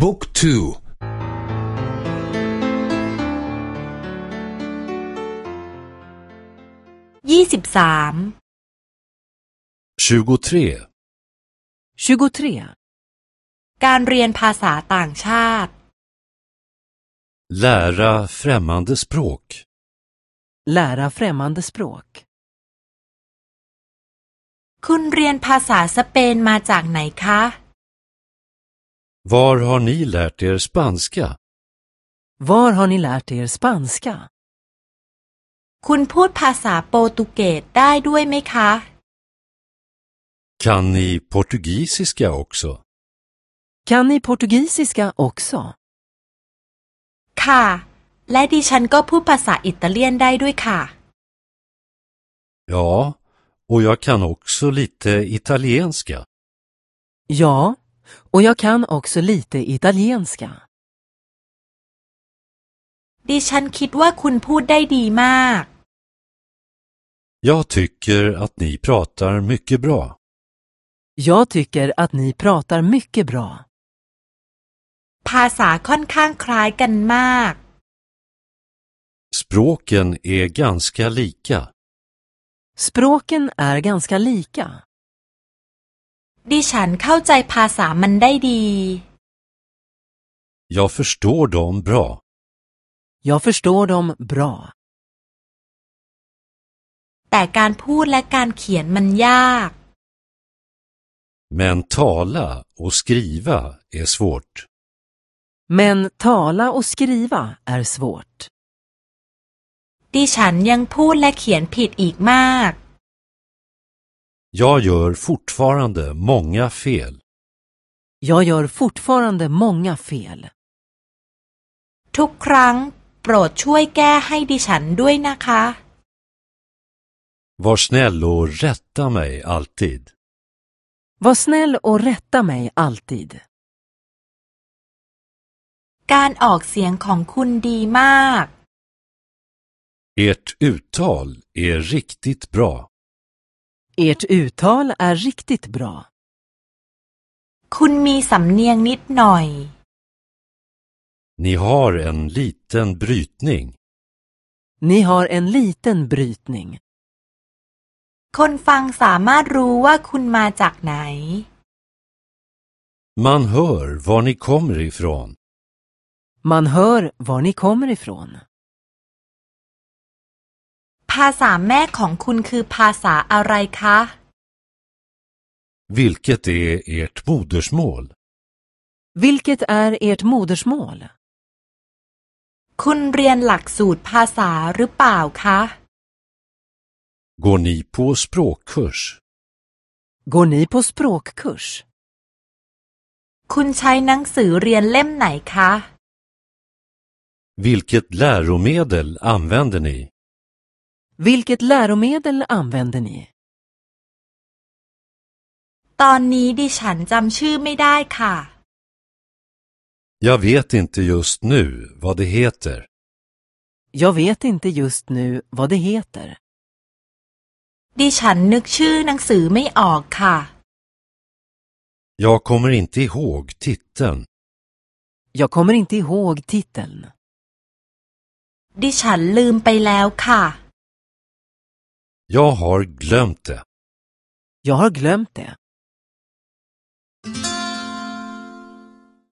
บุ๊กทูยี่สิบสาม 23. 23. การเรียนภาษาต่างชาติ Lära främmande språk. Lära främmande språk. คุณเรียนภาษาสเปนมาจากไหนคะ Var har ni lärt er spanska? Var har ni lärt er spanska? คุณพูดภาษาโปรตุเกสได้ด้วยไหมคะ Kan ni portugisiska också? Kan ni portugisiska också? ค่ะ และดิฉันก็พูดภาษาอิตาเลียนได้ด้วยค่ะ Ja, och jag kan också lite italienska. Ja, och jag kan också lite italienska. ดิฉันคิดว่าคุณพูดได้ดีมาก Jag tycker att ni pratar mycket bra. Jag tycker att ni pratar mycket bra. ภาษาค่อนข้างคล้ายกันมาก Språken är ganska lika. Språken är ganska lika. ดิฉันเข้าใจภาษามันได้ดี Jag förstår dem bra. Jag förstår dem bra. แต่การพูดและการเขียนมันยาก Men tala och skriva är svårt. Men tala och skriva är svårt. ดิฉันยังพูดและเขียนผิดอีกมาก Jag gör fortfarande många fel. Jag gör fortfarande många fel. ทุกครั้ง โปรดช่วยแก้ให้ดิฉันด้วยนะคะ Var snäll och rätta mig alltid. Var snäll och rätta mig alltid. การออกเสียงของคุณดีมาก Ert uttal är riktigt bra. Ert uttal är riktigt bra. คุณมีสำเนียงนิดหน่อย Ni har en liten brytning. Ni har en liten brytning. คนฟังสามารถรู้ว่าคุณมาจากไหน Man hör var ni kommer ifrån. Man hör var ni kommer ifrån. ภาษาแม่ของคุณคือภาษาอะไรคะ Vilket är ert modersmål? Vilket är ert modersmål? คุณเรียนหลักสูตรภาษาหรือเปล่าคะ Går ni på språkkurs? Går ni på språkkurs? คุณใช้หนังสือเรียนเล่มไหนคะ Vilket läromedel använder ni? Vilket läromedel använder ni? ตอนนี้ดิฉันจำชื่อไม่ได้ค่ะ Jag vet inte just nu vad det heter. Jag vet inte just nu vad det heter. ดิฉันนึกชื่อหนังสือไม่ออกค่ะ Jag kommer inte ihåg titeln. Jag kommer inte ihåg titeln. ดิฉันลืมไปแล้วค่ะ jag har glömt det. Jag har glömt det.